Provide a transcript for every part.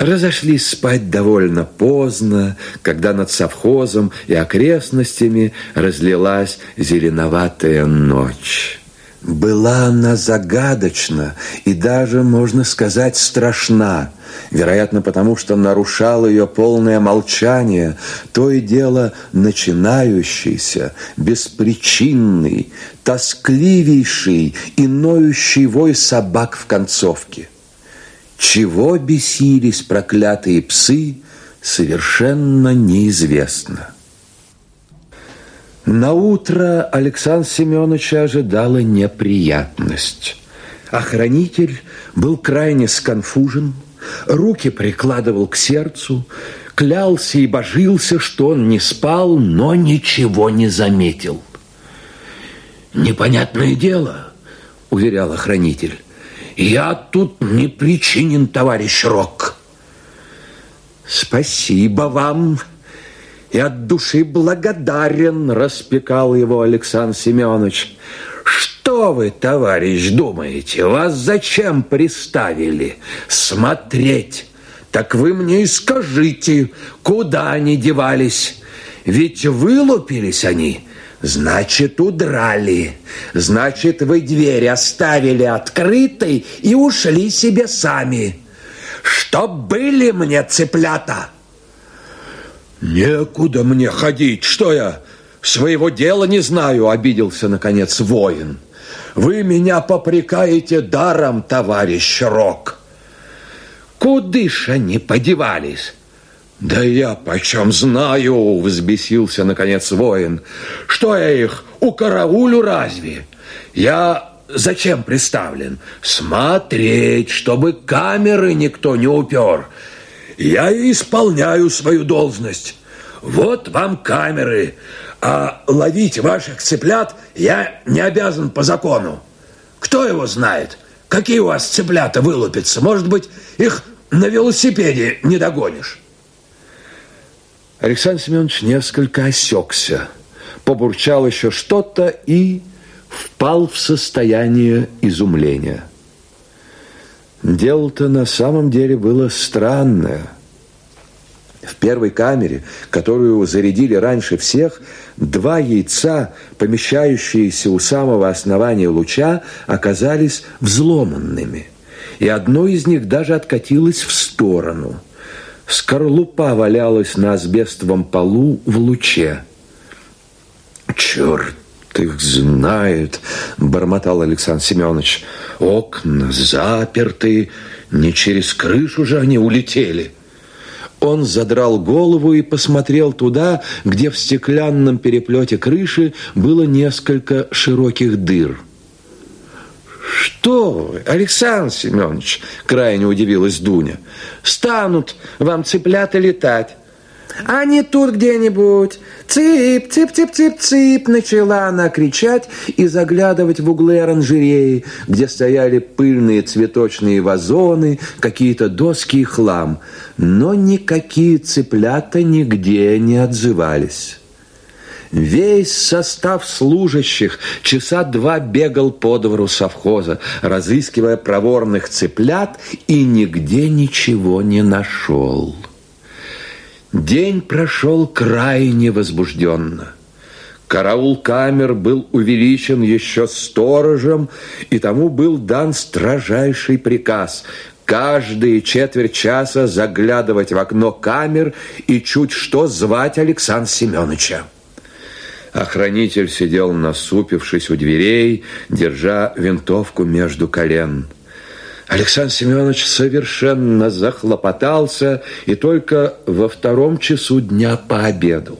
разошлись спать довольно поздно, когда над совхозом и окрестностями разлилась зеленоватая ночь. Была она загадочна и даже, можно сказать, страшна, вероятно, потому что нарушал ее полное молчание, то и дело начинающийся, беспричинный, тоскливейший и ноющий вой собак в концовке. Чего бесились проклятые псы, совершенно неизвестно. На утро Александр Семеновича ожидала неприятность. Охранитель был крайне сконфужен, руки прикладывал к сердцу, клялся и божился, что он не спал, но ничего не заметил. «Непонятное дело», — уверял охранитель. Я тут не причинен, товарищ Рок. Спасибо вам. И от души благодарен, распекал его Александр Семенович. Что вы, товарищ, думаете? Вас зачем приставили? Смотреть. Так вы мне и скажите, куда они девались? Ведь вылупились они Значит, удрали. Значит, вы дверь оставили открытой и ушли себе сами. Чтоб были мне цыплята. Некуда мне ходить. Что я, своего дела не знаю, обиделся, наконец, воин. Вы меня попрекаете даром, товарищ Рок. Куды ж они подевались? «Да я почем знаю!» — взбесился, наконец, воин. «Что я их укараулю разве? Я зачем приставлен? Смотреть, чтобы камеры никто не упер. Я исполняю свою должность. Вот вам камеры, а ловить ваших цыплят я не обязан по закону. Кто его знает, какие у вас цыплята вылупятся? Может быть, их на велосипеде не догонишь?» Александр Семенович несколько осекся, побурчал еще что-то и впал в состояние изумления. Дело-то на самом деле было странное. В первой камере, которую зарядили раньше всех, два яйца, помещающиеся у самого основания луча, оказались взломанными, и одно из них даже откатилось в сторону – Скорлупа валялась на асбестовом полу в луче. «Черт их знает!» – бормотал Александр Семенович. «Окна заперты, не через крышу же они улетели». Он задрал голову и посмотрел туда, где в стеклянном переплете крыши было несколько широких дыр – «Что вы, Александр Семенович!» – крайне удивилась Дуня. «Станут вам цыплята летать!» «А не тут где-нибудь! Цып, цып, цып, цып, цып!» Начала она кричать и заглядывать в углы оранжереи, где стояли пыльные цветочные вазоны, какие-то доски и хлам. Но никакие цыплята нигде не отзывались. Весь состав служащих часа два бегал по двору совхоза, разыскивая проворных цыплят, и нигде ничего не нашел. День прошел крайне возбужденно. Караул камер был увеличен еще сторожем, и тому был дан строжайший приказ каждые четверть часа заглядывать в окно камер и чуть что звать Александра Семеновича. Охранитель сидел насупившись у дверей, держа винтовку между колен. Александр Семенович совершенно захлопотался и только во втором часу дня пообедал.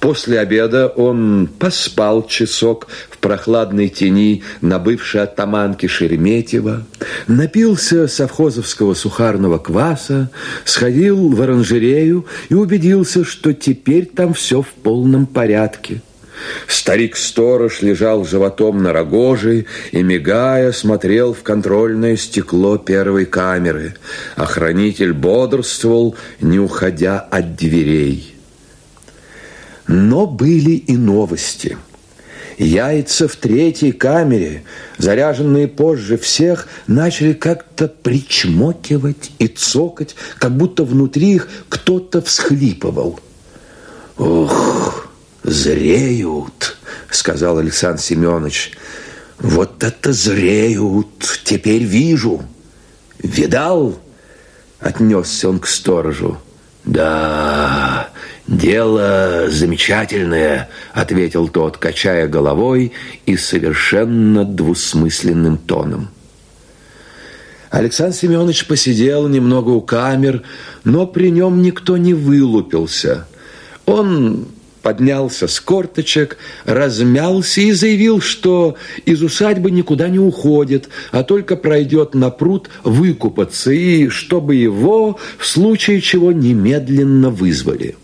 После обеда он поспал часок в прохладной тени на бывшей оттаманке Шереметьева, напился совхозовского сухарного кваса, сходил в оранжерею и убедился, что теперь там все в полном порядке. Старик-сторож лежал животом на рогоже и, мигая, смотрел в контрольное стекло первой камеры. Охранитель бодрствовал, не уходя от дверей. Но были и новости. Яйца в третьей камере, заряженные позже всех, начали как-то причмокивать и цокать, как будто внутри их кто-то всхлипывал. «Ух, зреют!» — сказал Александр Семенович. «Вот это зреют! Теперь вижу!» «Видал?» — отнесся он к сторожу. «Да, дело замечательное», — ответил тот, качая головой и совершенно двусмысленным тоном. Александр Семенович посидел немного у камер, но при нем никто не вылупился. Он поднялся с корточек, размялся и заявил, что из усадьбы никуда не уходит, а только пройдет на пруд выкупаться, и чтобы его в случае чего немедленно вызвали.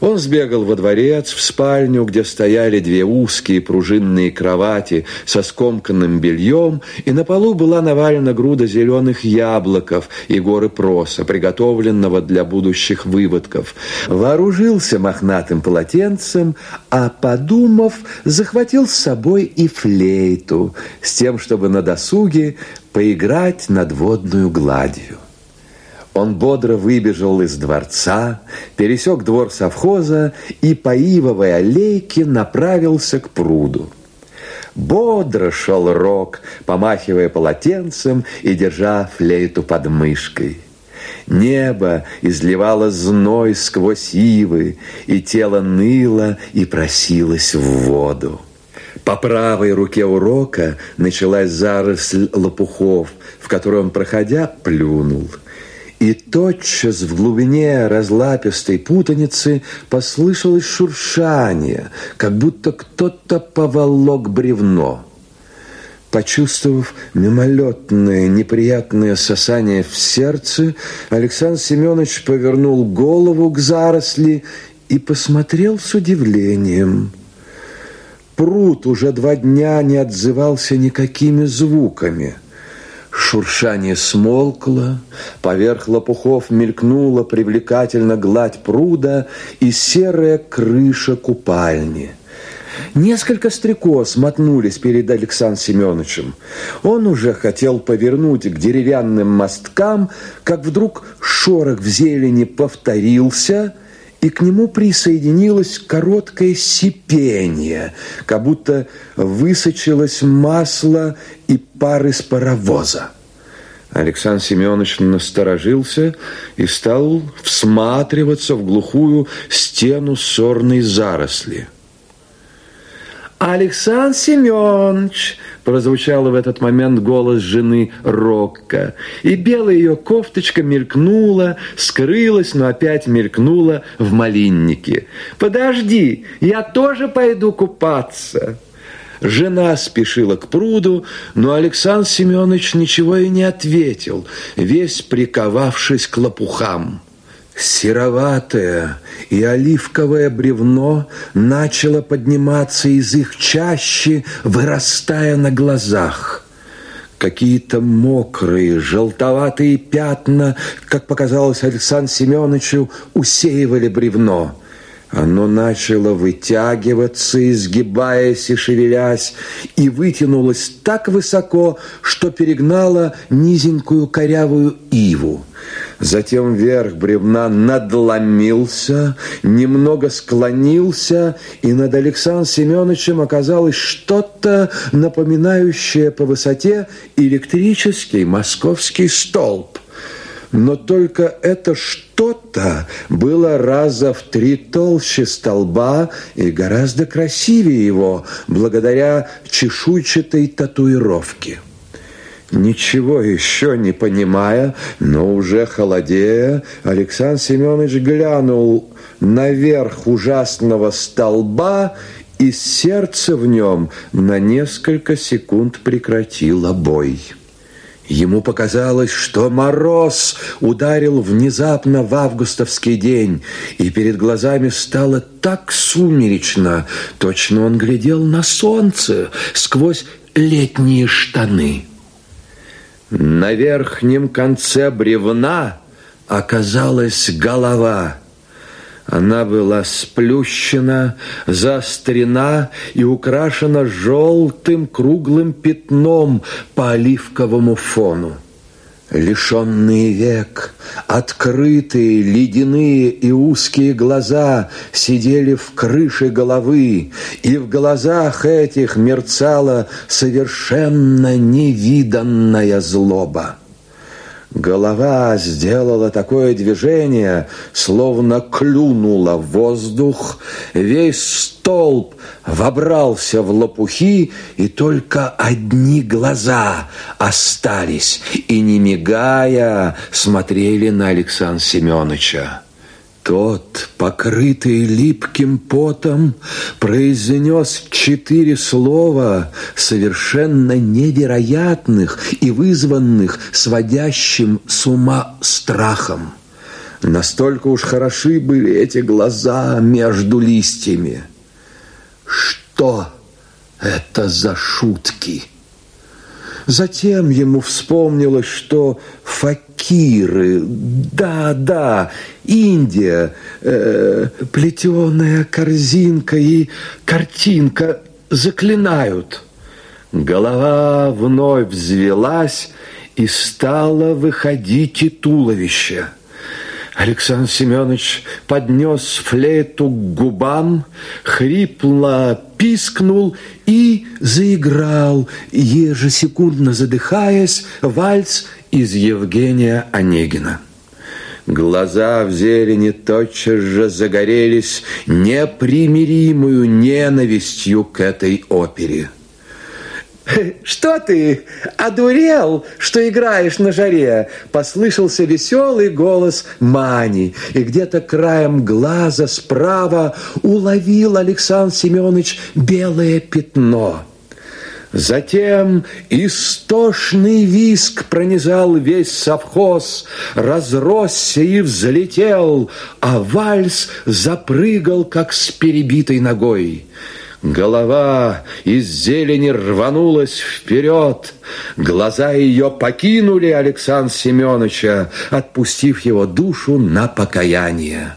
Он сбегал во дворец, в спальню, где стояли две узкие пружинные кровати со скомканным бельем, и на полу была навалена груда зеленых яблоков и горы проса, приготовленного для будущих выводков. Вооружился мохнатым полотенцем, а, подумав, захватил с собой и флейту, с тем, чтобы на досуге поиграть над водную гладью. Он бодро выбежал из дворца, пересек двор совхоза и по ивовой аллейке направился к пруду. Бодро шел Рок, помахивая полотенцем и держа флейту под мышкой. Небо изливало зной сквозь ивы, и тело ныло и просилось в воду. По правой руке урока началась заросль лопухов, в которой он, проходя, плюнул – и тотчас в глубине разлапистой путаницы послышалось шуршание, как будто кто-то поволок бревно. Почувствовав мимолетное неприятное сосание в сердце, Александр Семенович повернул голову к заросли и посмотрел с удивлением. Пруд уже два дня не отзывался никакими звуками – Шуршание смолкло, поверх лопухов мелькнула привлекательно гладь пруда и серая крыша купальни. Несколько стрекоз мотнулись перед Александром Семеновичем. Он уже хотел повернуть к деревянным мосткам, как вдруг шорох в зелени повторился – и к нему присоединилось короткое сипение, как будто высочилось масло и пар из паровоза. Александр Семенович насторожился и стал всматриваться в глухую стену сорной заросли. «Александр Семенович!» – прозвучал в этот момент голос жены Рокко. И белая ее кофточка мелькнула, скрылась, но опять мелькнула в малиннике. «Подожди, я тоже пойду купаться!» Жена спешила к пруду, но Александр Семенович ничего и не ответил, весь приковавшись к лопухам. Сероватое и оливковое бревно начало подниматься из их чащи, вырастая на глазах. Какие-то мокрые, желтоватые пятна, как показалось Александру Семеновичу, усеивали бревно. Оно начало вытягиваться, изгибаясь и шевелясь, и вытянулось так высоко, что перегнало низенькую корявую иву. Затем верх бревна надломился, немного склонился, и над Александром Семеновичем оказалось что-то, напоминающее по высоте электрический московский столб. Но только это что-то было раза в три толще столба и гораздо красивее его, благодаря чешуйчатой татуировке. Ничего еще не понимая, но уже холодея, Александр Семенович глянул наверх ужасного столба, и сердце в нем на несколько секунд прекратило бой. Ему показалось, что мороз ударил внезапно в августовский день, и перед глазами стало так сумеречно, точно он глядел на солнце сквозь летние штаны. На верхнем конце бревна оказалась голова. Она была сплющена, заострена и украшена желтым круглым пятном по оливковому фону. Лишенные век, открытые, ледяные и узкие глаза сидели в крыше головы, и в глазах этих мерцала совершенно невиданная злоба. Голова сделала такое движение, словно клюнула в воздух. Весь столб вобрался в лопухи, и только одни глаза остались, и, не мигая, смотрели на Александра Семеновича. Тот, покрытый липким потом, произнес четыре слова, совершенно невероятных и вызванных сводящим с ума страхом. Настолько уж хороши были эти глаза между листьями. Что это за шутки? Затем ему вспомнилось, что факиры, да-да, Индия, э, плетеная корзинка и картинка заклинают. Голова вновь взвелась и стала выходить и туловище – Александр Семенович поднес флейту к губам, хрипло пискнул и заиграл, ежесекундно задыхаясь, вальс из Евгения Онегина. Глаза в зелени тотчас же загорелись непримиримую ненавистью к этой опере. «Что ты, одурел, что играешь на жаре?» Послышался веселый голос Мани, и где-то краем глаза справа уловил Александр Семенович белое пятно. Затем истошный виск пронизал весь совхоз, разросся и взлетел, а вальс запрыгал, как с перебитой ногой. Голова из зелени рванулась вперед. Глаза ее покинули Александра Семеновича, отпустив его душу на покаяние.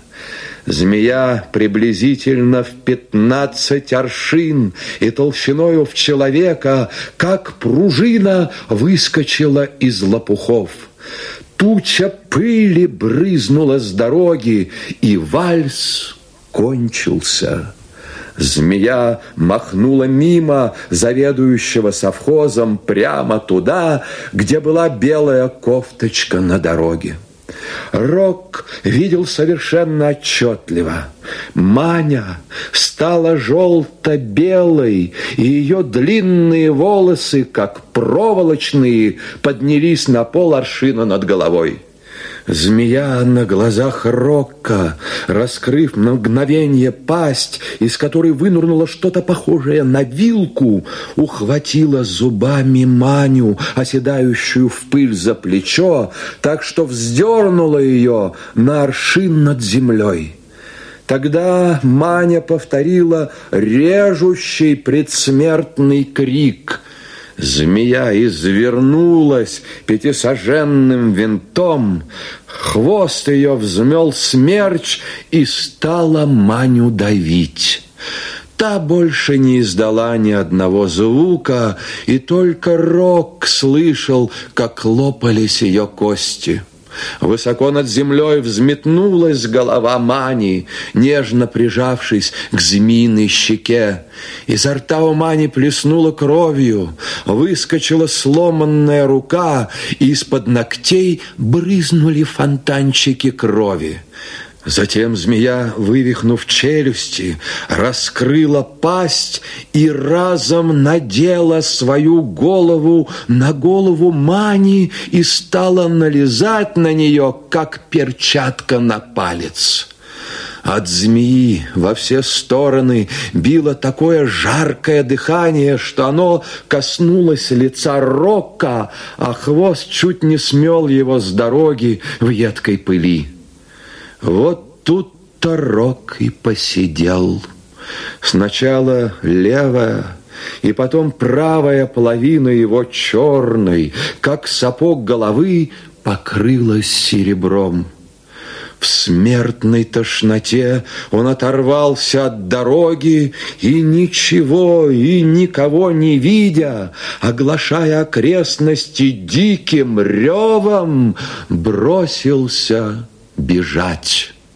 Змея приблизительно в пятнадцать аршин и толщиною в человека, как пружина, выскочила из лопухов. Туча пыли брызнула с дороги, и вальс кончился. Змея махнула мимо заведующего совхозом прямо туда, где была белая кофточка на дороге. Рок видел совершенно отчетливо. Маня стала желто-белой, и ее длинные волосы, как проволочные, поднялись на пол аршина над головой. Змея на глазах Рокка, раскрыв на мгновение пасть, из которой вынурнуло что-то похожее на вилку, ухватила зубами Маню, оседающую в пыль за плечо, так что вздернула ее на аршин над землей. Тогда Маня повторила режущий предсмертный крик – Змея извернулась пятисоженным винтом, хвост ее взмел смерч и стала Маню давить. Та больше не издала ни одного звука, и только Рок слышал, как лопались ее кости. Высоко над землей взметнулась голова Мани, нежно прижавшись к змеиной щеке. Изо рта у Мани плеснула кровью, выскочила сломанная рука, и из-под ногтей брызнули фонтанчики крови. Затем змея, вывихнув челюсти, раскрыла пасть и разом надела свою голову на голову Мани и стала налезать на нее, как перчатка на палец. От змеи во все стороны било такое жаркое дыхание, что оно коснулось лица Рока, а хвост чуть не смел его с дороги в едкой пыли. Вот тут-то Рок и посидел. Сначала левая, и потом правая половина его черной, как сапог головы, покрылась серебром. В смертной тошноте он оторвался от дороги и ничего и никого не видя, оглашая окрестности диким ревом, бросился бежать.